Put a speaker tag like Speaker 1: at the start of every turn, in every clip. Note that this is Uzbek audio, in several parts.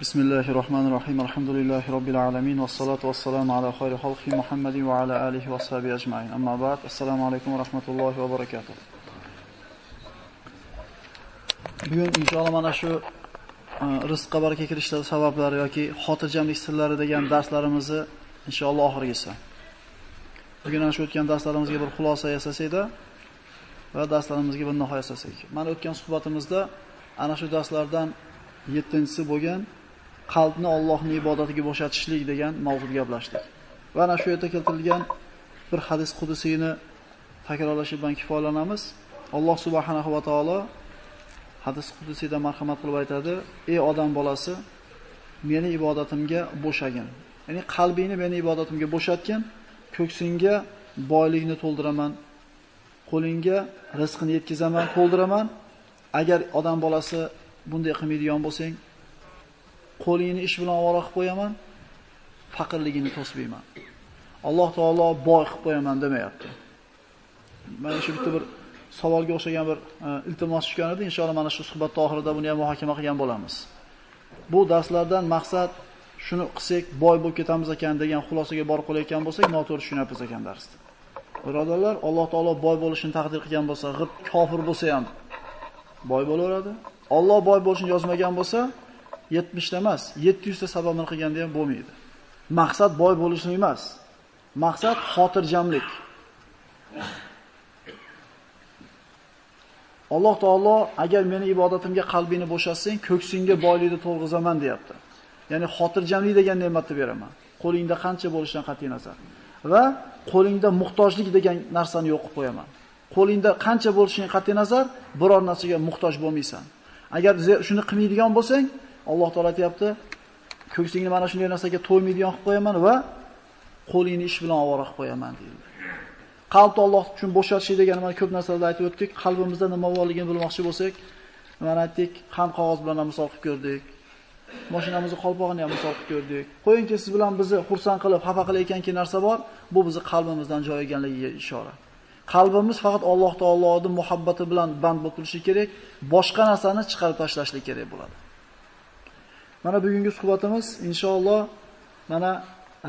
Speaker 1: بسم الله الرحمن الرحيم الحمد لله رب العالمين والصلاة والسلام على خير خلق محمد وعلى آله وصحبه أجمعين أما بعد السلام عليكم ورحمة الله وبركاته Bugun inshaalloh mana shu e, rizqqa baraka kirishlari sabablari yoki xotirjamlik sirlari degan darslarimizni inshaalloh oxirgisi. Bugun ana shu o'tgan darslarimizga bir xulosa yasasakda va darslarimizga bir nihoya yasasak. Mana o'tgan suhbatimizda ana shu darslardan 7-si bo'lgan qalbni Allohning ibodatiga bo'shatishlik degan mavzuda gaplashdik. Va ana shu yerda keltirilgan bir hadis qudusiyni takrorlashib bilan kifoyalanamiz. Alloh subhanahu va taolo hadis qudusiyda marhamat qilib aytadi: "Ey odam bolasi, meni ibodatimga bo'shagin." Ya'ni qalbingni meni ibodatimga bo'shatgin, ko'ksingga boylikni to'ldiraman, qo'lingga rizqini yetkazaman, to'ldiraman. Agar odam bolasi bunday qilmaydigan bo'lsang, qo'lingni ish bilan ovora qilib qo'yaman, faqirligini to'smayman. Alloh taolo boy qilib qo'yaman demayapti. Mana shu bitta bir savolga o'xshagan bir e, iltimos tushgan edi. Inshaalloh mana shu suhbat oxirida buni ham muhokama qilgan bo'lamiz. Bu darslardan maqsad shuni qilsak boy bo'lib ketamiz ekan degan xulosaga borib qolayotgan bo'lsak, noto'g'ri tushunyapmiz ekan darsni. Birodarlar, Alloh taolo boy bo'lishini taqdir qilgan bo'lsa, g'ib kofir bo'lsa ham boy bo'laveradi. Alloh boy bo'lishini yozmagan bo'lsa, 70 ta emas, 700 ta sababini qilganda ham bo'lmaydi. Maqsad boy bo'lishni emas. Maqsad xotirjamlik. Alloh taolo agar meni ibodatimga qalbingni bo'shatsang, ko'ksingga boylikni to'lg'izaman deyapti. Ya'ni xotirjamlik degan ne'matni beraman. Qo'lingda qancha bo'lishidan qat'iy nazar. Va qo'lingda muhtojlik degan narsani yo'q qilib qo'yaman. Qo'lingda qancha bo'lishidan qat'iy nazar, biror narsaga muhtoj bo'lmaysan. Agar shuni qilmaydigan bo'lsang, Alloh taolo aytayapti, ko'ksingni mana shunday narsaga to'ymaydigan qilib qo'yaman va qo'lingni ish bilan ovora qilib qo'yaman deydi. Qalbni Alloh uchun bo'shatish degani mana ko'p narsalarda aytib o'tdik. Qalbimizda nima borligini bilmoqchi bo'lsak, mana aytdik, ham qog'oz bilan ham misol qilib ko'rdik. Mashinamizni qolpog'ini ham misol qilib ko'rdik. Qo'yingki siz bilan bizni xursand qilib, xafa qilayotganki narsa bor, bu bizni qalbimizdan joy olganligiga ishora. Qalbimiz faqat Alloh taoloning muhabbati bilan band bo'lib turishi kerak, boshqa narsani chiqarib tashlashlik kerak bo'ladi. Mana bugungi suhbatimiz inshaalloh mana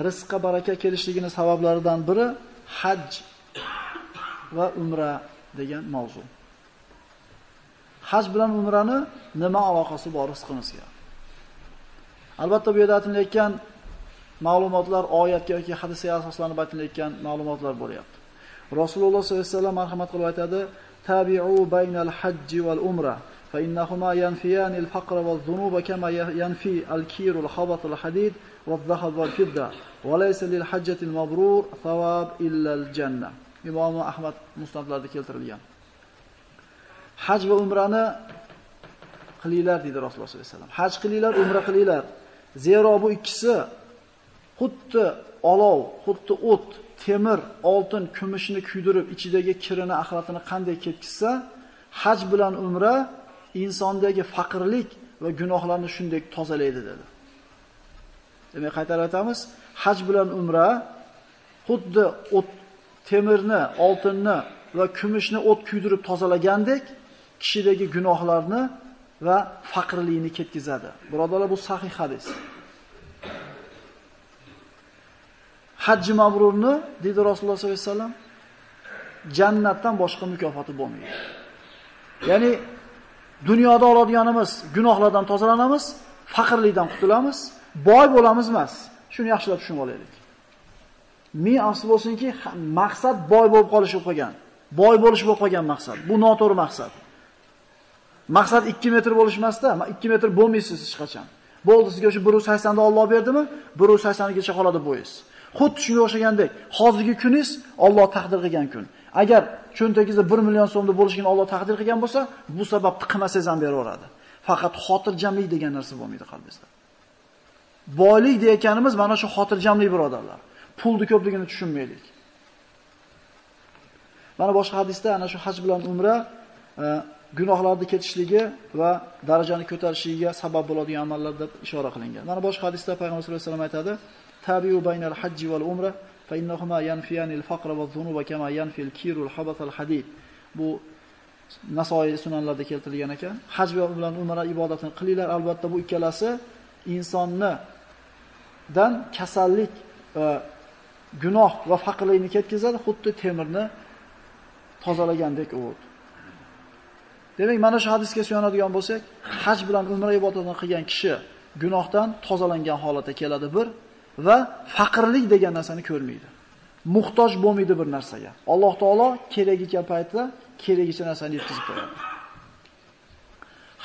Speaker 1: rizqqa baraka kelishligini sabablaridan biri haj va umra degan mavzu. Haj bilan umrani nima aloqasi bor rizqimizga? Albatta bu yerda aytilayotgan ma'lumotlar oyatga yoki hadisga asoslanib aytilayotgan ma'lumotlar bo'lyapti. Rasululloh sollallohu alayhi vasallam marhamat qilib aytadi: "Tabi'u baynal hajji wal umra" فإنهما ينفيان الفقر والذنوب كما ينفي الكير الخبط الحديد والذهب والفضة وليس للحجة المبرور ثواب إلا الجنة إمام أحمد musnadlarda keltirilgan haj va umrani qilinglar dedi Rasululloh sollallohu alayhi vasallam haj qilinglar umra qilinglar zero bu ikkisi xuddi olov xuddi o't temir oltin kumushni kuydirib ichidagi kirini axlatini qanday ketkizsa haj bilan umra insondagi faqirlik va gunohlarni shunday tozalaydi dedi. Demak, qaytarib aytamiz, haj bilan umra xuddi o't temirni, oltinni va kumushni o't kuydirib tozalagandek kishidagi gunohlarni va faqirlikni ketkizadi. Birodarlar, bu sahih hadis. Hajji mabrurni dedi Rasululloh sollallohu alayhi vasallam jannatdan boshqa mukofoti bo'lmaydi. Ya'ni dunyoda oladiganimiz gunohlardan tozalanamiz, faqirlikdan qutulamiz, boy bo'lamiz emas. Shuni yaxshilab tushunib olaylik. Ming afsus bo'lsinki, maqsad boy bo'lib qolish bo'lib qolgan. Boy bo'lish bo'lib qolgan maqsad. Bu noto'g'ri maqsad. Maqsad 2 metr bo'lish emasda, 2 metr bo'lmaysiz hech qachon. Bo'ldi sizga o'sha 180 da Alloh berdimi? 180 gacha qoladi bo'yingiz. Xuddi shunga o'xshagandek, hozirgi kuningiz Alloh taqdir qilgan kun. Agar cho'ntagingizda 1 million so'mda bo'lishini Alloh taqdir qilgan bo'lsa, bu sababni qilmasangiz ham beraveradi. Faqat xotirjamlik degan narsa bo'lmaydi qalbingizda. Boylik deyotganimiz mana shu xotirjamlik birodarlar. Pulni ko'pligini tushunmaylik. Mana boshqa hadisda ana shu haj bilan umra e, gunohlarni ketishligi va darajani ko'tarishligiga sabab bo'ladigan amallar deb ishora qilingan. Mana boshqa hadisda payg'ambar sollallohu alayhi vasallam aytadi: "Tabiu baynal hajji val umra فإنهما ينفيان الفقر والذنوب كما ينفي الكير الحبط الحديد bu Nasoiy sunanlarda keltirilgan ekan. Haj bilan umra ibodatini qilinglar, albatta bu ikkalasi insonni dan kasallik, gunoh va faqirlikni ketkazadi, xuddi temirni tozalagandek Uhud. Demak, mana shu hadisga suyanadigan bo'lsak, haj bilan umra ibodatini qilgan kishi gunohdan tozalangan holatda keladi bir va faqirlik degan narsani ko'rmaydi. Muhtoj bo'lmaydi bir narsaga. Alloh taolo keragicha paytda keragicha narsani yetkazib qo'yadi.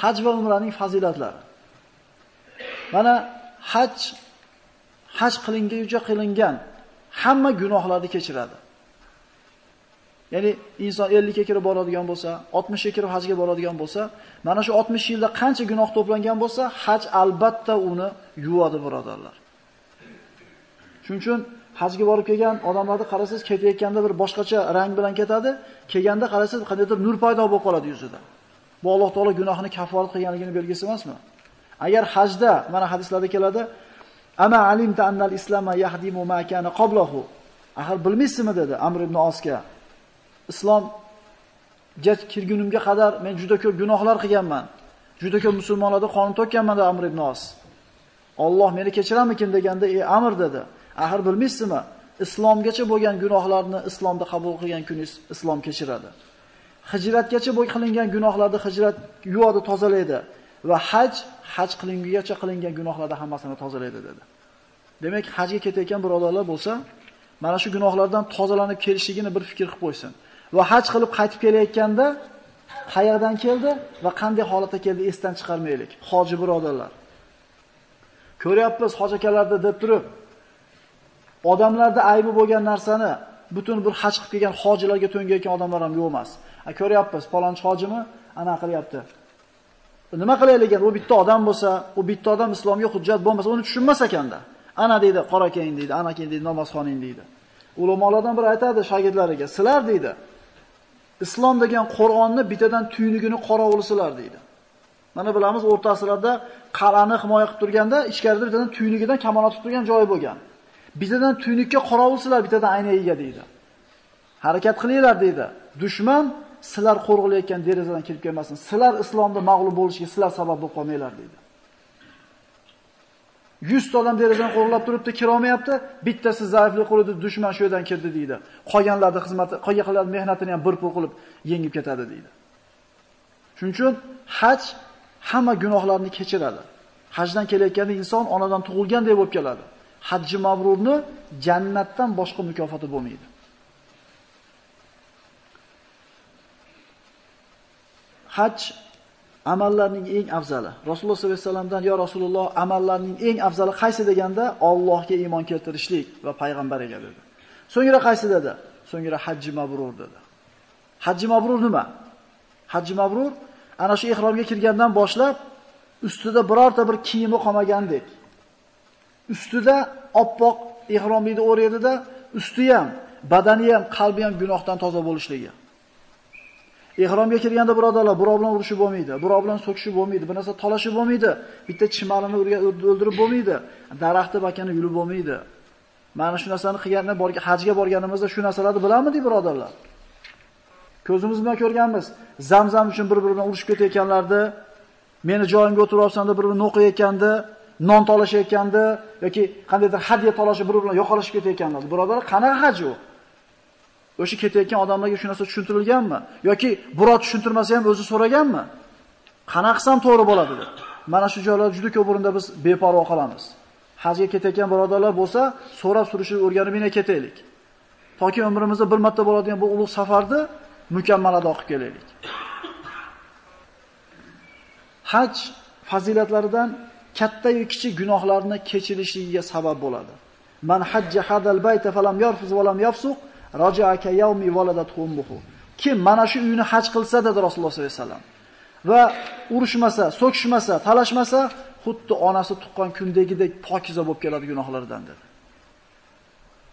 Speaker 1: Haj va umraning fazilatlari. Mana haj haj qilinguncha qilingan hamma gunohlarni kechiradi. Ya'ni inson 50 ga kirib boradigan bo'lsa, 60 ga kirib hajga boradigan bo'lsa, mana shu 60 yilda qancha gunoh to'plangan bo'lsa, haj albatta uni yuvadi, birodarlar. Shuning uchun hajga borib kelgan odamlarni qarasangiz, ketayotganda bir boshqacha rang bilan ketadi, kelganda qarasangiz qandaydir nur paydo bo'lib qoladi yuzida. Bu Alloh taolo gunohini kafforat qilganligini belgisi emasmi? Agar hajda, mana hadislarda keladi, "Ama alimta annal islama yahdimu ma kana qablahu." Axir bilmaysizmi dedi Amr ibn Osga. islom kirgunimga qadar men juda ko'p gunohlar qilganman. Juda ko'p musulmonlarga qon to'kkanman dedi Amr ibn Os. Alloh meni kechiramikin deganda, "Ey Amr" dedi. Axir bilmaysizmi? Islomgacha bo'lgan gunohlarni islomda qabul qilgan kuningiz islom kechiradi. Hijratgacha bo'y qilingan gunohlarni hijrat yuvadi, tozalaydi va haj haj qilingungacha qilingan gunohlarni hammasini tozalaydi dedi. Demak, hajga ketayotgan birodarlar bo'lsa, mana shu gunohlardan tozalanib kelishligini bir fikr qilib qo'ysin. va haj qilib qaytib kelayotganda qayerdan keldi va qanday holatda keldi esdan chiqarmaylik. Hoji birodarlar. Ko'ryapmiz hoji akalarda deb turib odamlarda aybi bo'lgan narsani butun bir haj qilib kelgan hojilarga to'ngayotgan odamlar ham yo'q emas. Ko'ryapmiz, palonchi hojimi ana qilyapti. Nima qilaylik ekan? U bitta odam bo'lsa, u bitta odam islomga hujjat bo'lmasa, uni tushunmas ekanda. Ana deydi, qora keyin deydi, ana keyin deydi, namozxoning deydi. Ulamolardan biri aytadi shogirdlariga, "Sizlar deydi, Islom degan Qur'onni bitadan tuynugini qorovulsizlar deydi. Mana bilamiz o'rta asrlarda qal'ani himoya qilib turganda ichkarida bittadan tuynugidan kamonat tutib turgan joyi bo'lgan. Bittadan tuynukka qorovulsilar, ayna aynagiga deydi. Harakat qilinglar deydi. Dushman sizlar qo'rg'ilayotgan derazadan kirib kelmasin. Sizlar islomda mag'lub bo'lishiga sizlar sabab bo'lib qolmanglar deydi. 100 ta odam derazadan qo'rqlab turibdi, kira olmayapti. Bittasi zaiflik qildi, dushman shu yerdan kirdi deydi. Qolganlarning xizmati, qolganlarning mehnatini ham bir pul qilib yengib ketadi deydi. Shuning uchun haj hamma gunohlarni kechiradi. Hajdan kelayotganda inson onadan tug'ilgandek bo'lib keladi. Hajji mabrurni jannatdan boshqa mukofoti bo'lmaydi. Haj amallarning eng afzali. Rasululloh sollallohu alayhi vasallamdan yo Rasululloh amallarning eng afzali qaysi deganda Allohga iymon keltirishlik va payg'ambariga dedi. So'ngra qaysi dedi? So'ngra hajji mabrur dedi. Hajji mabrur nima? Hajji mabrur ana shu ihromga kirgandan boshlab ustida birorta bir kiyimi qolmagandek. Ustida oppoq ihromni o'raydida, usti ham, badani ham, qalbi ham gunohdan toza bo'lishligi. Ehromga kirganda birodarlar, birov bilan urushib bo'lmaydi, birov bilan so'kishib bo'lmaydi, bir narsa talashib bo'lmaydi, bitta chimalini o'ldirib bo'lmaydi, daraxtni bakani yulib bo'lmaydi. Mana shu narsani qilganda borga hajga borganimizda shu narsalarni bilamidi birodarlar? Ko'zimiz bilan ko'rganmiz. Zamzam uchun bir-biri bilan urushib ketayotganlarni, meni joyimga o'tiribsan deb bir-birini o'qiyotgandi, non tolashayotganda yoki qandaydir hadya tolashib bir-biri bilan yo'qolishib ketayotganlar. Birodarlar, qanaqa haj u? O'sha ketayotgan odamlarga shu narsa tushuntirilganmi? Yoki birov tushuntirmasa ham o'zi so'raganmi? Qanaqsam to'g'ri bo'ladi deb. Mana shu joylarda juda ko'p o'rinda biz beparvo qolamiz. Hajga ketayotgan birodarlar bo'lsa, so'rab surishib o'rganib yana ketaylik. Toki umrimizda bir marta bo'ladigan bu ulug' safarni mukammal ado qilib kelaylik. Haj fazilatlaridan katta kichik gunohlarni kechirishligiga sabab bo'ladi. Man hajja hadal bayta falam yarfuz va lam yafsuq Raja'aka yawmi waladat ummuhu. Kim mana shu uyni haj qilsa dedi Rasululloh sollallohu alayhi vasallam va urushmasa, so'kishmasa, talashmasa, xuddi onasi tuqqan kundagidek pokiza bo'lib keladi gunohlardan dedi.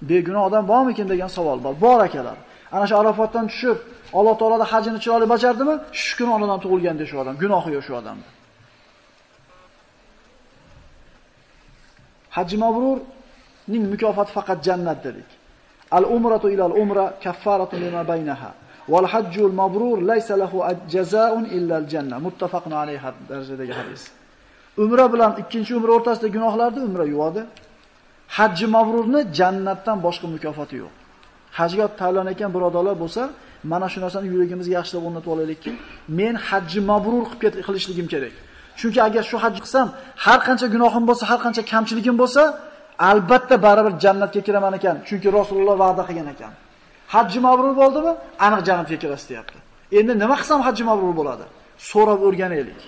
Speaker 1: Begunoh odam bormikin degan savol bor. Bor akalar. Ana shu Arafotdan tushib, Alloh taolada hajini chiroyli bajardimi? Shu kun onadan tug'ilganda shu odam, gunohi yo'q shu odamning. Hajji mabrurning mukofoti faqat jannat dedik. Al-umratu ila al-umra kaffaratun lima baynaha. Wal hajjul mabrur laysa lahu jazaa'un illa al-janna. Muttafaqun alayhi darajadagi hadis. Umra bilan ikkinchi umra o'rtasida gunohlarni umra yuvadi. Hajji mabrurni jannatdan boshqa mukofoti yo'q. Hajga ekan birodarlar bo'lsa, mana shu narsani yuragimizga yaxshilab o'rnatib olaylikki, men hajji mabrur qilib qilishligim kerak. Chunki agar shu haj qilsam, har qancha gunohim bo'lsa, har qancha kamchiligim bo'lsa, albatta baribir jannatga kiraman ekan. Chunki Rasululloh va'da qilgan ekan. Hajji mabrur bo'ldimi? Aniq jannatga kirasiz deyapti. Endi nima qilsam hajji mabrur bo'ladi? So'rab o'rganaylik.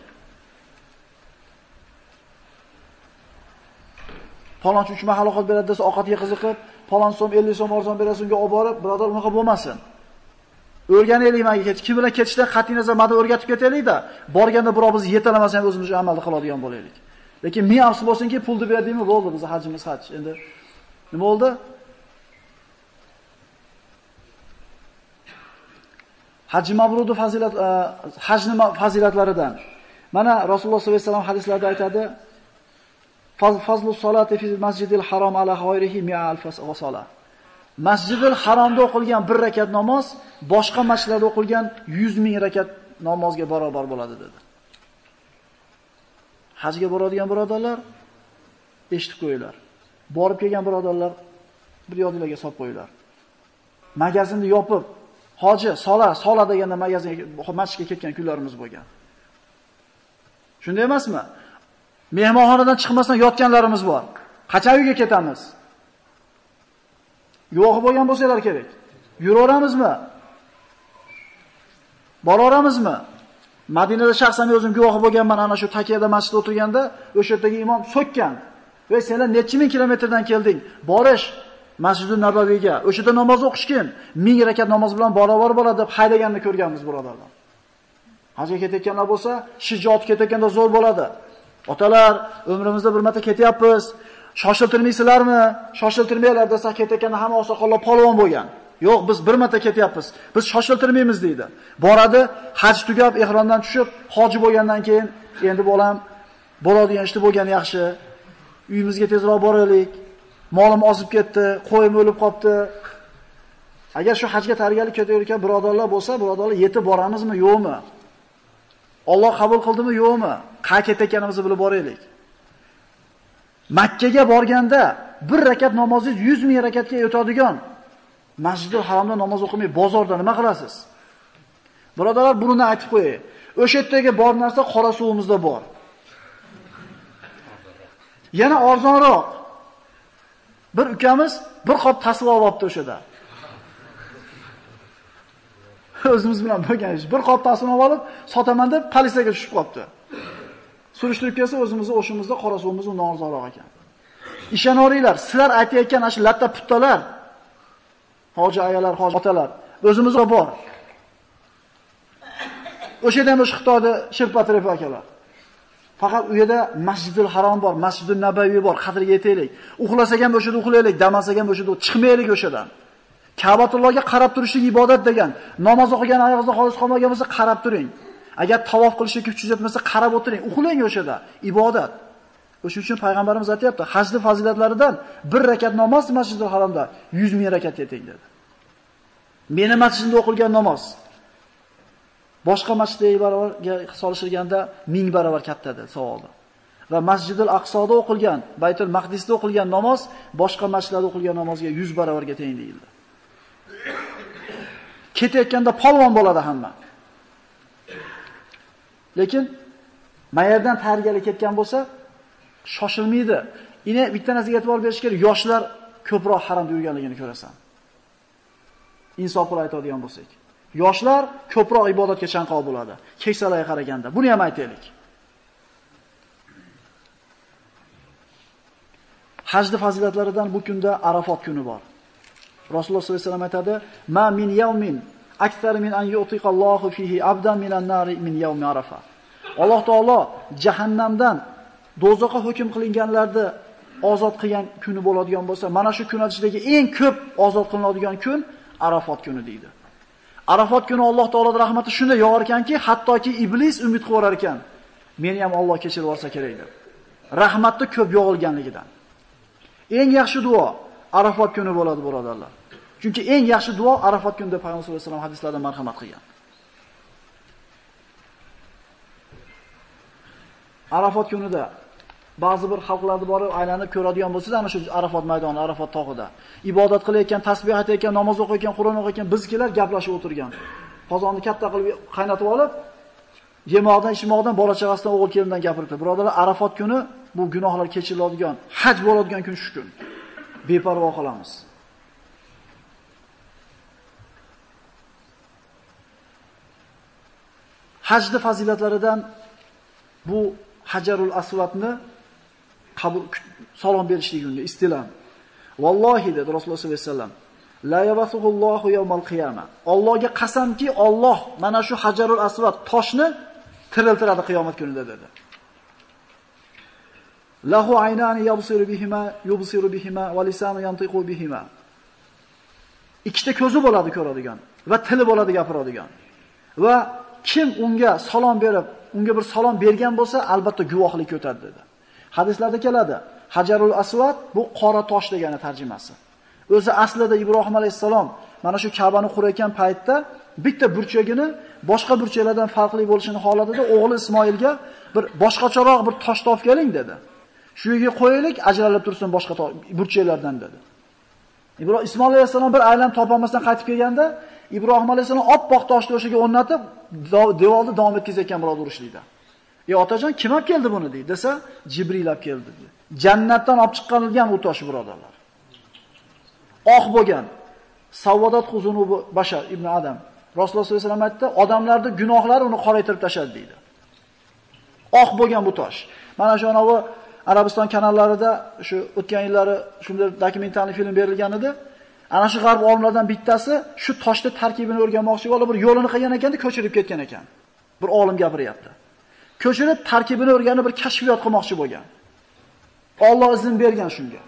Speaker 1: Falonchi 3 mahal ovqat beradi desa, ovqatga qiziqib, falon so'm 50 so'm arzon berasiz unga olib borib, birodar unaqa bo'lmasin. O'rganaylik menga ketib, kim bilan ketishda qat'iy nazar mada o'rgatib ketaylik-da, borganda birov bizni yetalamasa ham o'zimiz amalni qiladigan bo'laylik. Lekin men afsus bo'lsinki, pulni berdingmi, bo'ldi, biz hajimiz haj. Endi nima bo'ldi? Hajji mabrudi fazilat e, hajni fazilatlaridan. Mana Rasululloh sollallohu alayhi vasallam hadislarda aytadi: "Fazlu solati fi masjidil harom ala g'ayrihi mi'a alf salah." Masjidul Haromda o'qilgan bir rakat namoz boshqa masjidlarda o'qilgan 100 ming rakat namozga barobar bo'ladi dedi. Hajga boradigan birodarlar eshitib qo'yinglar. Borib kelgan birodarlar bir yodinglarga solib qo'yinglar. Magazinni yopib, hoji sola, sola deganda magazinga masjidga ketgan kunlarimiz bo'lgan. Shunday emasmi? Mehmonxonadan chiqmasdan yotganlarimiz bor. Qachon uyga ketamiz? Guvohi bo'lgan bo'lsalar kerak. Yuraveramizmi? Boraveramizmi? Madinada shaxsan o'zim guvohi bo'lganman, ana shu Takiyada masjidda o'tirganda o'sha yerdagi imom so'kkan. "Voy, senlar necha ming kilometrdan kelding? Borish Masjidun Nabaviyga. O'sha yerda namoz o'qishgin. Ming rakat namoz bilan barobar bo'ladi deb haydaganini ko'rganmiz, birodarlar. Hajga ketayotganlar bo'lsa, shijoat ketayotganda zo'r bo'ladi. Otalar, umrimizda bir marta ketyapmiz. Shoshiltirmaysizlarmi? Shoshiltirmanglar desa ketayotganda hamma oqsoqollar polvon bo'lgan. Yo'q, biz bir marta ketyapmiz. Biz shoshiltirmaymiz deydi. Boradi, haj tugab, ehromdan tushib, hoji bo'lgandan keyin endi bolam bo'ladigan ishni bo'lgani yaxshi. Uyimizga tezroq boraylik. Molim ozib ketdi, qo'yim o'lib qolibdi. Agar shu hajga tayyorgarlik ketayotgan birodarlar bo'lsa, birodarlar yetib boramizmi, yo'qmi? Alloh qabul qildimi, yo'qmi? Qayerga ketayotganimizni bilib boraylik. Makkaga borganda bir rakat namozingiz 100 ming rakatga o'tadigan Masjidul Haromda namoz o'qimay bozorda nima qilasiz? Birodarlar, buni aytib qo'yay. O'sha yerdagi bor narsa qora suvimizda bor. Yana arzonroq. Bir ukamiz bir qop tasib olibdi o'shada. O'zimiz bilan bo'lgan ish. Bir qop tasib olib, sotaman deb politsiyaga tushib qolibdi. Surishtirib kelsa, o'zimizni o'shimizda qora suvimiz undan arzonroq ekan. Ishonaveringlar, sizlar aytayotgan ana shu latta puttalar, hoji ayalar, hoji otalar o'zimizda bor. O'sha yerda ham o'sha Xitoyda Shirpatrep akalar. Faqat u yerda Masjidul Harom bor, Masjidul Nabaviy bor, qadriga yetaylik. Uxlasak ham o'sha yerda uxlaylik, damasak ham o'sha yerda chiqmaylik o'shadan. Ka'batullohga qarab turishlik ibodat degan. Namoz o'qigan oyog'ingizda xolis qolmagan bo'lsa qarab turing. Agar tavof qilishga kuch yetmasa, qarab o'tiring, uxlang o'shada, ibodat. O'shuning uchun payg'ambarimiz aytayapti, hajni fazilatlaridan bir rakat namoz Masjidul Haromda 100 ming rakat teng dedi. Meni masjidimda o'qilgan namoz boshqa masjidga barobarga solishilganda 1000 barobar katta dedi savobi. Va Masjidul Aqsoda o'qilgan, Baytul Maqdisda o'qilgan namoz boshqa masjidlarda o'qilgan namozga 100 barobarga teng deyildi. Ketayotganda polvon bo'ladi hamma. Lekin mayerdan tayyorgarlik ketgan bo'lsa, shoshilmaydi. Ine bitta narsaga e'tibor berish kerak, yoshlar ko'proq haromda yurganligini ko'rasan. Insof qilib aytadigan bo'lsak. Yoshlar ko'proq ibodatga chanqoq bo'ladi. Keksalarga qaraganda. Buni ham aytaylik. Hajni fazilatlaridan bu kunda Arafot kuni bor. Rasululloh sollallohu alayhi vasallam aytadi: "Ma min yawmin akthar min an yu'tiqallohu fihi abdan minan nari min yawmi Arafa." Alloh taolo jahannamdan dozoqqa hukm qilinganlarni ozod qilgan kuni bo'ladigan bo'lsa, mana shu kun ichidagi eng ko'p ozod qilinadigan kun Arafot kuni deydi. Arafot kuni Alloh taoloning rahmati shunday yog'ar ekanki, hattoki iblis umid qilar ekan. Meni ham Alloh kechirib olsa kerak deb. Rahmatni ko'p yog'ilganligidan. Eng yaxshi duo Arafot kuni bo'ladi, birodarlar. Chunki eng yaxshi duo Arafot kunida Payg'ambar sollallohu alayhi vasallam hadislarda marhamat qilgan. Arafot kunida ba'zi bir xalqlarni borib aylanib ko'radigan bo'lsangiz, ana shu Arafot maydoni, Arafot tog'ida ibodat qilayotgan, tasbih aytayotgan, namoz o'qiyotgan, Qur'on o'qiyotgan bizkilar gaplashib o'tirgan. Qozonni katta qilib qaynatib olib, yemoqdan, ichmoqdan, bola chaqasidan, o'g'il kelindan gapiribdi. Birodarlar, Arafot kuni bu gunohlar kechiriladigan, haj bo'ladigan kun shu kun. Beparvo qolamiz. Hajni fazilatlaridan bu Hajarul Aswadni qabul salom berishlik unga istilam. Vallohi dedi Rasululloh sollallohu alayhi vasallam. La yabasuhullohu yawmal qiyama. Allohga qasamki, Alloh mana shu Hajarul Aswad toshni tiriltiradi qiyomat kunida dedi. Lahu aynani yabsiru bihima, yubsiru bihima va lisanu yantiqu bihima. Ikkita ko'zi bo'ladi ko'radigan va tili bo'ladi gapiradigan. Va kim unga salom berib, unga bir salom bergan bo'lsa, albatta guvohlik o'tadi dedi. Hadislarda keladi. Hajarul Aswad bu qora tosh degani tarjimasi. O'zi aslida Ibrohim alayhisalom mana shu Ka'bani qurayotgan paytda bitta burchagini boshqa burchaklardan farqli bo'lishini xohladida o'g'li Ismoilga bir boshqacharoq bir tosh topib keling dedi. Shu yerga qo'yaylik, ajralib tursin boshqa burchaklardan dedi. Ibrohim Ismoil alayhisalom bir aylan topolmasdan qaytib kelganda Ibrohim alayhisalom oppoq toshni o'shaga o'rnatib, devorni davom etkazayotgan biroq urishlikda. "Ey otajon, kim olib keldi buni?" deydi. Desa, Jibril olib keldi dedi. Jannatdan olib chiqqanilgan u tosh birodarlar. Oq bo'lgan. Savodat xuzunubi bashar ibn Adam. Rasululloh sollallohu alayhi vasallam aytdi, odamlarning gunohlari uni qoraytirib tashadi deydi. Oq bo'lgan bu tosh. Mana shu anavi Arabiston kanallarida shu o'tgan yillari shunday dokumentalni film berilgan edi. Ana shu g'arb olimlardan bittasi shu toshni tarkibini o'rganmoqchi bo'lib bir yo'lini qilgan ekanda ko'chirib ketgan ekan. Bir olim gapiryapti. Ko'chirib tarkibini o'rganib bir kashfiyot qilmoqchi bo'lgan. Alloh izn bergan shunga.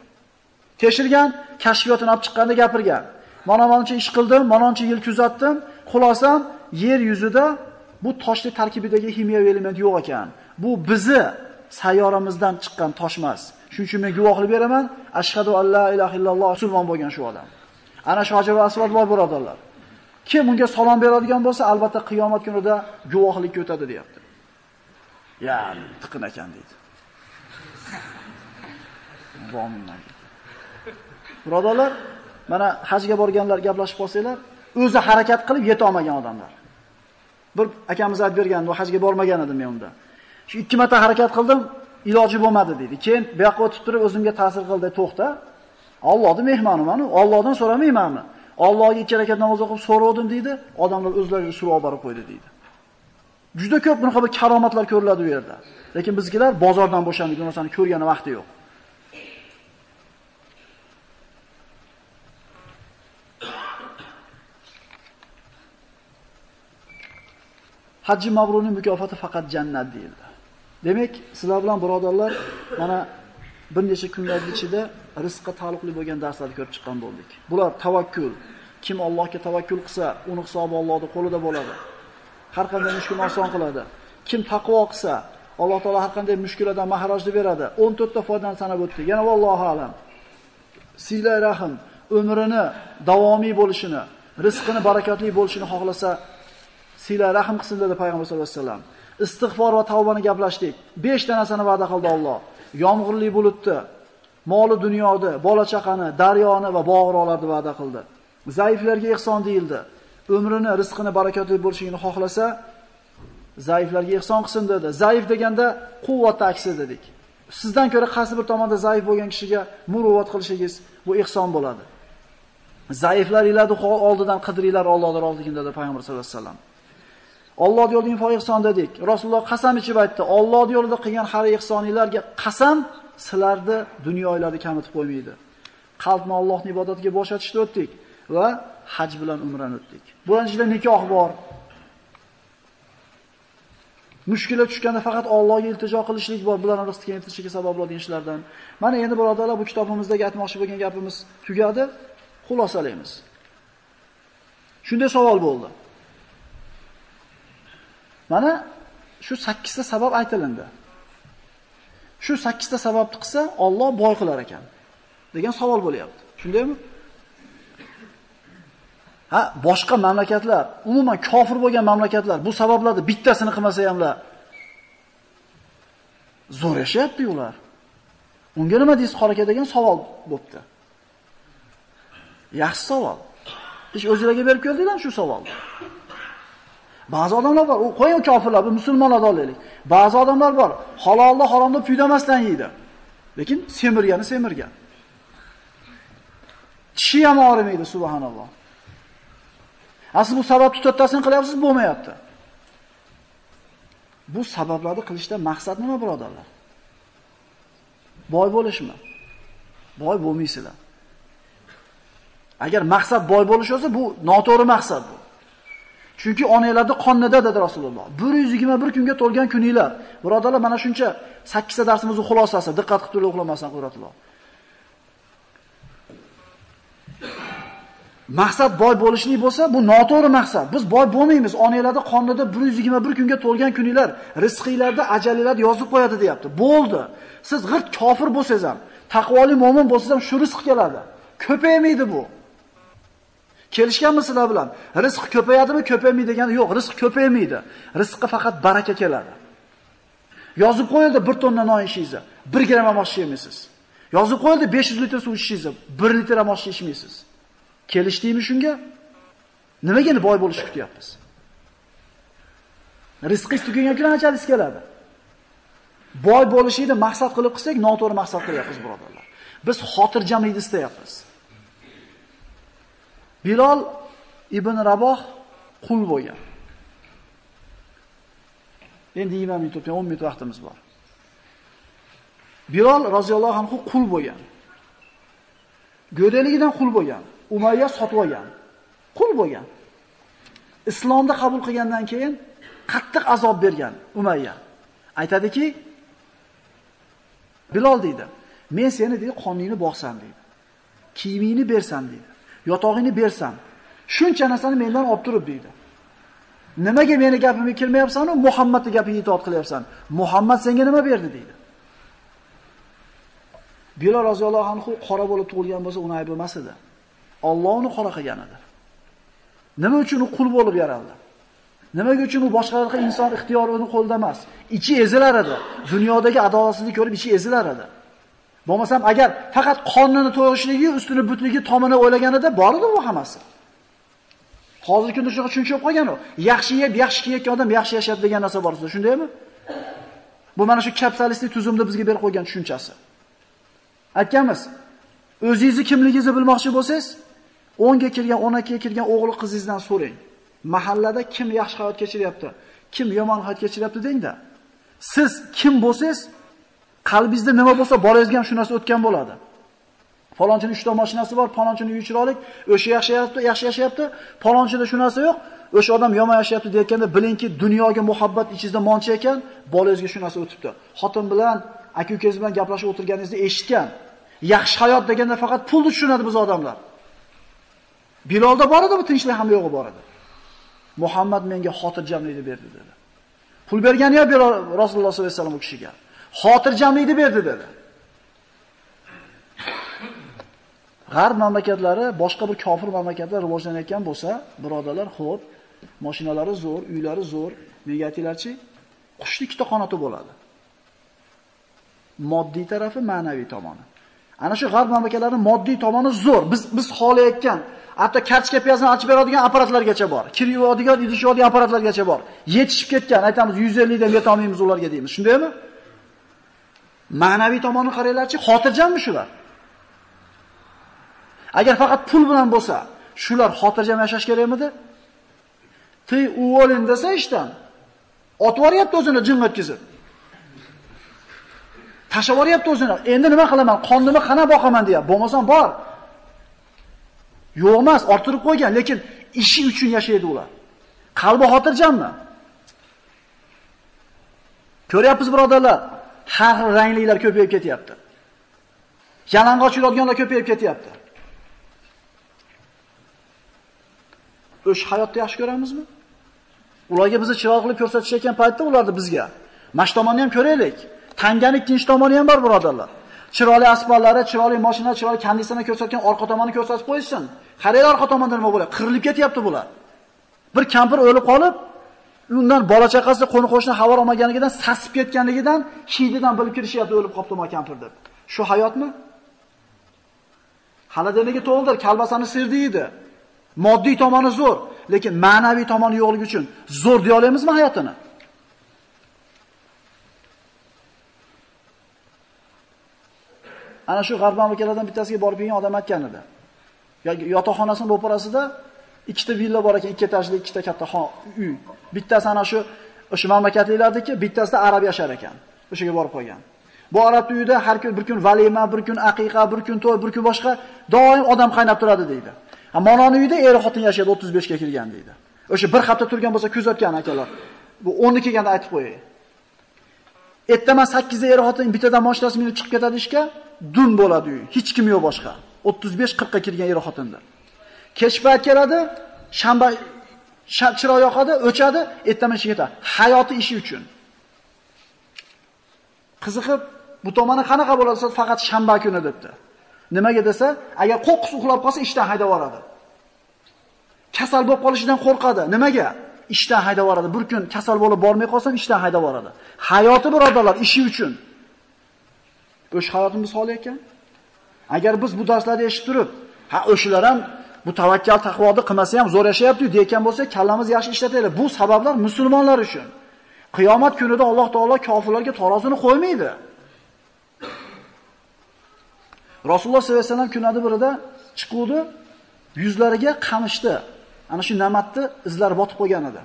Speaker 1: Tekshirgan, kashfiyotini olib chiqqanda gapirgan. Mana mancha ish qildim, manoncha yil kuzatdim. Xulosam, yer yuzida bu toshli tarkibidagi kimyoviy element yo'q ekan. Bu bizi sayyoramizdan chiqqan tosh emas. Shuning uchun men guvohlik beraman, ashhadu an la ilaha illalloh musulmon bo'lgan shu odam. Ana shu Hajar Asvad bor birodarlar. Kim unga salom beradigan bo'lsa, albatta qiyomat kunida guvohlikka o'tadi, deyapti. Ya, tiqin ekan deydi. Bominman. Birodarlar, mana hajga borganlar gaplashib qolsanglar, o'zi harakat qilib yeta olmagan odamlar. Bir akamiz aytib bergan, hajga bormagan edim men unda. Shu ikki marta harakat qildim, iloji bo'lmadi dedi. Keyin bu yoqqa o'tib turib o'zimga ta'sir qildi, to'xta. Allohning mehmoniman, Allohdan so'ramaymanmi? Allohga ikki rakat namoz o'qib so'radim deydi, odamlar o'zlariga suv olib borib qo'ydi deydi. Juda ko'p bunaqa bir karomatlar ko'riladi u yerda. Lekin bizgilar bozordan bo'shandik, bu narsani ko'rgani vaqti yo'q. Hajji mabrurning mukofoti faqat jannat deyildi. Demak, sizlar bilan birodarlar, mana bir necha kunlar ichida rizqqa taalluqli bo'lgan darslarni ko'rib chiqqan bo'ldik. Bular tavakkul. Kim Allohga tavakkul qilsa, uni hisobi Allohning qo'lida bo'ladi. Har qanday mushkulni oson qiladi. Kim taqvo qilsa, Alloh taolo har qanday mushkuladan mahrajni beradi. 14 ta foydani sanab o'tdi. Yana vallohu alam. Sila rahim umrini davomiy bo'lishini, rizqini barakatli bo'lishini xohlasa, sila rahim qilsin dedi payg'ambar sollallohu alayhi vasallam. Istig'for va tavbani gaplashdik. 5 ta narsani va'da qildi Alloh. Yomg'irli bulutni, moli dunyoni, bola chaqani, daryoni va bog'roqlarni va'da qildi. Zaiflarga ihson deyildi. Umrini, rizqini barakotli bo'lishini xohlasa, zaiflarga ihson qilsin dedi. Zaif deganda quvvatni aksi dedik. Sizdan ko'ra qaysi bir tomonda zaif bo'lgan kishiga muruvvat qilishingiz bu ihson bo'ladi. Zaiflar iladi oldidan qidiringlar Allohning roziligida dedi payg'ambar sollallohu alayhi vasallam. Alloh yo'lida info ihson dedik. Rasululloh qasam ichib aytdi. Alloh yo'lida qilgan har ihsoninglarga qasam sizlarni dunyolarni kamitib qo'ymaydi. Qalbni Allohning ibodatiga bo'shatishni o'tdik va haj bilan umrani o'tdik. Buning ichida nikoh bor. Mushkula tushganda faqat Allohga iltijo qilishlik bor, bularni rizqga yetishiga sabab bo'ladigan ishlardan. Mana endi birodarlar, bu kitobimizdagi aytmoqchi bo'lgan gapimiz tugadi. Xulosalaymiz. Shunday savol bo'ldi. Mana shu 8 ta sabab aytilindi. Shu 8 ta sababni qilsa, Alloh boy qilar ekan degan savol bo'lyapti. Shundaymi? Ha, boshqa mamlakatlar, umuman kofir bo'lgan mamlakatlar bu sabablarni bittasini qilmasa hamlar Zo'r yashayapti ular. Unga nima deysiz qor aka degan savol bo'pti. Yaxshi savol. Ish o'zingizga berib keldinglar shu savolni. Ba'zi odamlar bor, u qo'ying kofirlar, bu musulmonlar olaylik. Ba'zi odamlar bor, halolni haromni puydamasdan yeydi. Lekin semirgani semirgan. Tishi ham og'rimaydi, subhanalloh. Asli bu sabab tutatasini qilyapsiz, bo'lmayapti. Bu sabablarni qilishda maqsad nima, birodarlar? Boy bo'lishmi? Boy bo'lmaysizlar. Agar maqsad boy bo'lish bo'lsa, bu noto'g'ri maqsad bu. Chunki onalarda qonnida dedi Rasululloh. 121 kunga to'lgan kuninglar. Birodarlar, mana shuncha 8 ta darsimizning xulosasi. Diqqat qilib turib uxlamasdan Qudratulloh. Maqsad boy bo'lishlik bo'lsa, bu noto'g'ri maqsad. Biz boy bo'lmaymiz. Onalarda qonida 121 kunga to'lgan kuninglar, rizqinglarda ajalilar yozib qo'yadi, deyapti. Bo'ldi. Siz g'irt kofir bo'lsangiz ham, taqvoli mo'min bo'lsangiz ham shu rizq keladi. Ko'paymaydi bu. Kelishganmi sizlar bilan? Rizq ko'payadimi, ko'paymaydi degani yo'q, rizq ko'paymaydi. Rizqqa faqat baraka keladi. Yozib qo'yildi 1 tonna non ishingizni, 1 gram ham osh yemaysiz. Yozib qo'yildi 500 litr suv ichishingizni, 1 litr ham osh ichmaysiz. Kelishdingmi shunga? Nimaga boy bo'lishni kutyapmiz? Rizqingiz tugagan qanchalik keladi. Boy bo'lishni maqsad qilib qilsak, noto'g'ri maqsad qilyapmiz, birodarlar. Biz xotirjamlikni istayapmiz. Bilol ibn Raboh qul bo'lgan. Endi 20 minut o'tgan 10 minut vaqtimiz bor. Bilol roziyallohu anhu qul bo'lgan. Go'daligidan qul bo'lgan. Umayya sotib olgan. Qul bo'lgan. Islomni qabul qilgandan keyin qattiq azob bergan Umayya. Aytadiki, Bilol deydi, men seni deydi qoningni boqsam deydi. Kiyimingni bersam deydi. Yotog'ingni bersam, shuncha narsani mendan olib turib deydi. Nimaga meni gapimga kirmayapsan u Muhammadning gapiga itoat qilyapsan? Muhammad senga nima berdi deydi. Bilal roziyallohu anhu qora bo'lib tug'ilgan bo'lsa, uni ayb emas edi. Alloh uni qora qilgan edi. Nima uchun u qul bo'lib yaraldi? Nimaga uchun u boshqalarga inson ixtiyori uni qo'lida emas? Ichi ezilar edi. Dunyodagi adolatsizlik ko'rib ichi ezilar edi. Bo'lmasam agar faqat qonini to'g'rishligi, ustini butligi tomini o'ylaganida bor edi bu hammasi. Hozirgi kunda shunaqa tushuncha bo'lib qolgan u. Yaxshi yeb, yaxshi kiyayotgan odam yaxshi yashaydi degan narsa bor sizda, shundaymi? Bu mana shu kapitalistik tuzumda bizga berib qo'ygan tushunchasi. Aytganmiz, o'zingizni kimligingizni bilmoqchi bo'lsangiz, 10 ga kirgan, 12 ga kirgan o'g'il qizingizdan so'rang. Mahallada kim yaxshi hayot kechiryapti, kim yomon hayot kechiryapti dengda. Siz kim bo'lsangiz, qalbingizda nima bo'lsa, bolangizga ham shu narsa o'tgan bo'ladi. Falonchining 3 ta mashinasi bor, falonchining uyi chiroyli, o'sha yaxshi yashayapti, yaxshi yashayapti, falonchida shu narsa yo'q, o'sha odam yomon yashayapti deyotganda bilingki, dunyoga muhabbat ichingizda moncha ekan, bolangizga shu narsa o'tibdi. Xotin bilan, aka-ukangiz bilan gaplashib o'tirganingizni eshitgan. Yaxshi hayot deganda faqat pulni tushunadi biz odamlar. Bilolda bor edi bu tinchlik ham yo'g'i bor edi. Muhammad menga xotirjamlikni berdi dedi. Pul bergani yo'q Rasululloh sollallohu alayhi vasallam u kishiga. Xotirjamlikni berdi dedi. G'arb mamlakatlari boshqa bir kofir mamlakatlar rivojlanayotgan bo'lsa, birodalar, xo'p, mashinalari zo'r, uylari zo'r, nega aytinglarchi, qushni ikkita qanoti bo'ladi. Moddiy tarafi, ma'naviy tomoni. Ana shu g'arb mamlakatlarining moddiy tomoni zo'r. Biz biz xohlayotgan, hatto kartochka piyozni ochib beradigan apparatlargacha bor. Kir yuvadigan, idish yuvadigan apparatlargacha bor. Yetishib ketgan, aytamiz 150 dan yetolmaymiz ularga deymiz. Shundaymi? Ma'naviy tomonini qaranglarchi, xotirjammi shular? Agar faqat pul bilan bo'lsa, shular xotirjam yashash kerakmidi? Tiy uvolin desa ishdan. Otib yuboryapti o'zini jin o'tkizib. Tashlab yuboryapti o'zini. Endi nima qilaman? Qonnimni qana boqaman deya. Bo'lmasam bor. Yo'q emas, orttirib qo'ygan, lekin ishi uchun yashaydi ular. Qalbi xotirjammi? Ko'ryapsiz birodarlar, har xil rangliklar ko'payib ketyapti. Yalang'och yuradiganlar ko'payib ketyapti. O'sh hayotni yaxshi ko'ramizmi? Ularga bizni chiroq qilib ko'rsatishayotgan paytda ularni bizga mash tomonni ham ko'raylik. Tangani ikkinchi tomoni ham bor, birodarlar. Chiroyli asboblari, chiroyli mashina, chiroyli konditsioner ko'rsatgan orqa tomonni ko'rsatib qo'ysin. Qaranglar orqa tomonda nima bo'ladi? Qirilib ketyapti bular. Bir kampir o'lib qolib, Undan bola chaqasi qo'ni qo'shni xabar olmaganligidan sasib ketganligidan hididan bilib kirishyapti o'lib qopti ma kampir deb. Shu hayotmi? Xaladeniga to'ldir, kalbasani sirdi edi. Moddiy tomoni zo'r, lekin ma'naviy tomoni yo'qligi uchun zo'r deya olamizmi hayotini? Ana shu g'arb mamlakatlardan bittasiga borib kelgan odam aytgan edi. yotoqxonasini ro'parasida ikkita villa bor ekan, ikki etajli, ikkita katta uy. Bittasi ana shu o'sha mamlakatliklardagi, bittasida arab yashar ekan. O'shaga borib qo'ygan. Bu arab uyida har kun bir kun valima, bir kun aqiqa, bir kun to'y, bir kun boshqa doim odam qaynab turadi deydi. Mononi uyida er xotin yashaydi 35 ga kirgan deydi. O'sha bir hafta turgan bo'lsa kuzatgan akalar. Bu 10 kelganda aytib qo'yay. Ertaman 8 da er xotin bittadan mashinasi minib chiqib ketadi ishga, dun bo'ladi uy. Hech kim yo'q boshqa. 35-40 ga kirgan er xotinlar. Kech payt keladi, shanba chiroq yoqadi, o'chadi, ertaman ishga ketadi. Hayoti ishi uchun. Qiziqib, bu tomoni qanaqa bo'ladi faqat shanba kuni debdi. Nimaga desa, agar qo'qqis uxlab qolsa ishdan haydab yuboradi. Kasal bo'lib qolishidan qo'rqadi. Nimaga? Ishdan haydab yuboradi. Bir kun kasal bo'lib bormay qolsam ishdan haydab yuboradi. Hayoti birodarlar ishi uchun. O'sha hayotimiz holi ekan. Agar biz bu darslarni eshitib turib, ha o'shalar ham bu tavakkal taqvoni qilmasa ham zo'r yashayapti deyotgan bo'lsa, kallamiz yaxshi ishlataylik. Bu sabablar musulmonlar uchun. Qiyomat kunida Alloh taolo kofirlarga tarozini qo'ymaydi. Rasululloh sollallohu alayhi vasallam kunadi birida chiquvdi, yuzlariga qamishdi. Ana shu namatni izlari botib qolgan edi.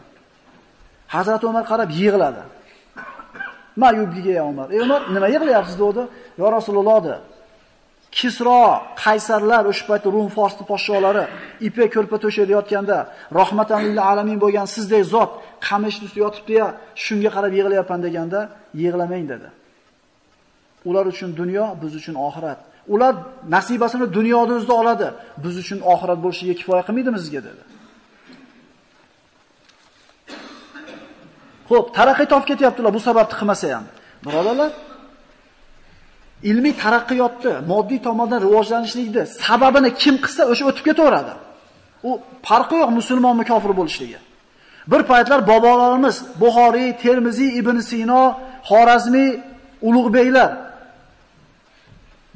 Speaker 1: Hazrat Umar qarab yig'ladi. Ma Umar. Ey Umar, nima yig'layapsiz dedi. Yo Rasululloh dedi. Kisro, qaysarlar o'sha paytda Rum Forsni podsholari ipak ko'rpa to'shada yotganda rahmatan lil alamin bo'lgan sizdek zot qamishni ustida yotibdi-ya, shunga qarab yig'layapman deganda, yig'lamang dedi. Ular uchun dunyo, biz uchun oxirat. Ular nasibasini dunyoda o'zida oladi. Biz uchun oxirat bo'lishiga kifoya qilmaydimi sizga dedi. Xo'p, taraqqiy topib ketyaptilar bu sababni qilmasa ham. Birodarlar, ilmiy taraqqiyotni, moddiy tomondan rivojlanishlikni sababini kim qilsa, o'sha o'tib ketaveradi. U farqi yo'q musulmonmi kofir bo'lishligi. Bir paytlar bobolarimiz Buxoriy, Termiziy, Ibn Sino, Xorazmiy, Ulug'beylar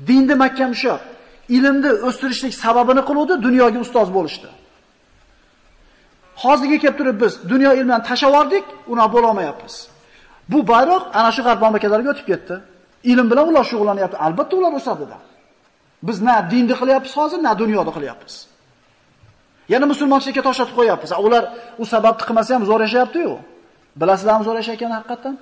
Speaker 1: dinni mahkam ushlab, ilmni o'stirishlik sababini qiluvdi, dunyoga ustoz bo'lishdi. Hozirga kelib turib biz dunyo ilmidan tashavordik, uni bo'la olmayapmiz. Bu bayroq ana shu g'arb mamlakatlariga o'tib ketdi. Ilm bilan ular shug'ullanyapti. Albatta ular o'sadida. Biz na dinni qilyapmiz hozir, na dunyoda qilyapmiz. Yana musulmonchilikka toshlatib qo'yapmiz. Ular u sababni qilmasa ham zo'r yashayapti-yu. Bilasizlarmi zo'r yashayotgan haqiqatan?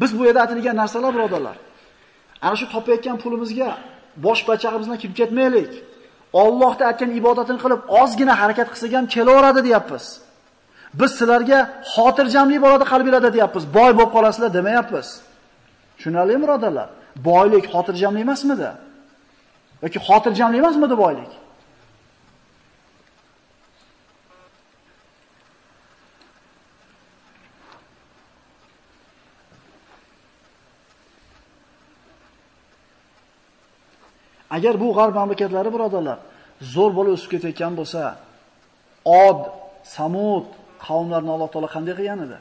Speaker 1: Biz bu yerda aytilgan narsalar birodarlar. Ana shu topayotgan pulimizga bosh bachag'imizdan kirib ketmaylik. Allohga aytgan ibodatini qilib, ozgina harakat qilsak ham kelaveradi deyapmiz. Biz sizlarga xotirjamlik bo'ladi qalbinglarda deyapmiz. Boy bo'lib qolasizlar demayapmiz. Tushunarlimi birodarlar? Boylik xotirjamlik emasmidi? yoki xotirjamlik emasmidi boylik? Agar bu g'arb mamlakatlari birodarlar zo'r bo'lib o'sib ketayotgan bo'lsa, Od, Samud qavmlarni Alloh taolo qanday qilgan edi?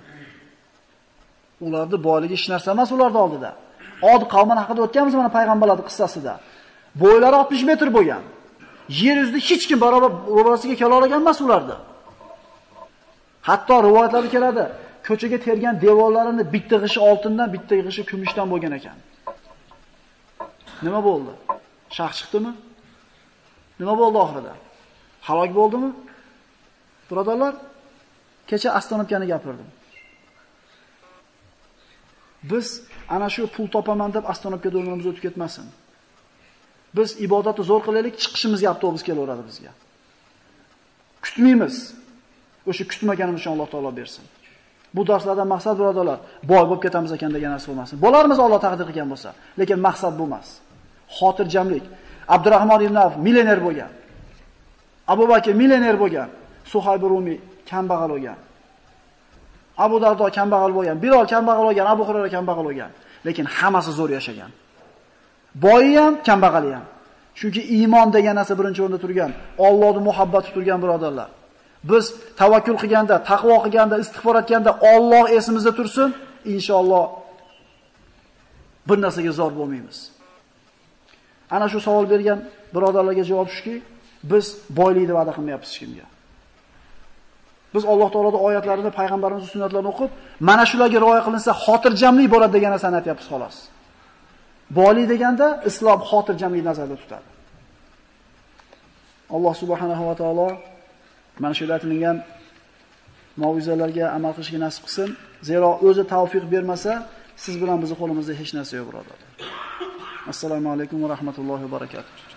Speaker 1: Ularni boyligi hech narsa emas ularda oldida. Od qavmini haqida o'tganmiz mana payg'ambarlarning qissasida. Bo'ylari 60 metr bo'lgan. Yer yuzida hech kim barobar ro'barasiga kela olgan emas ularda. Hatto rivoyatlarda keladi, ko'chaga tergan devorlarini bitta g'ishi oltindan, bitta g'ishi kumushdan bo'lgan ekan. Nima bo'ldi? Shaq chiqdimi? Nima bo'ldi oxirida? Halok bo'ldimi? Birodarlar, kecha astronomkani gapirdim. Biz ana shu pul topaman deb astronomga umrimiz o'tib ketmasin. Biz ibodatni zo'r qilaylik, chiqishimizga avtobus kelaveradi bizga. Kutmaymiz. O'sha kutmaganimiz uchun Alloh taolo bersin. Bu darslardan maqsad birodarlar, boy bo'lib ketamiz ekan degan narsa bo'lmasin. Bo'larmiz Alloh taqdir qilgan bo'lsa, lekin maqsad bu emas. xotirjamlik. Abdurahmon ibn Avf millioner bo'lgan. Abu Bakr millioner bo'lgan. Suhayb Rumi kambag'al bo'lgan. Abu Dardo kambag'al bo'lgan, birol kambag'al bo'lgan, Abu Hurayra kambag'al bo'lgan. Lekin hammasi zo'r yashagan. Boyi ham, kambag'ali ham. Chunki iymon degan narsa birinchi o'rinda turgan, Allohning muhabbati turgan birodarlar. Biz tavakkul qilganda, taqvo qilganda, istig'for etganda Alloh esimizda tursin, inshaalloh bir narsaga zor bo'lmaymiz. Ana shu savol bergan birodarlarga javob shuki, biz boylikni va'da qilmayapmiz hech kimga. Biz Alloh taoloning oyatlarini, payg'ambarimiz sunnatlarini o'qib, mana shularga rioya qilinsa xotirjamlik bo'ladi degan narsani aytyapmiz xolos. Boylik deganda islom xotirjamlik nazarda tutadi. Alloh subhanahu va taolo mana shu aytilgan mav'izalarga amal qilishga nasib qilsin. Zero o'zi tavfiq bermasa, siz bilan bizning qo'limizda hech narsa yo'q, birodarlar. Assalomu alaykum va rahmatullohi va barakatuh.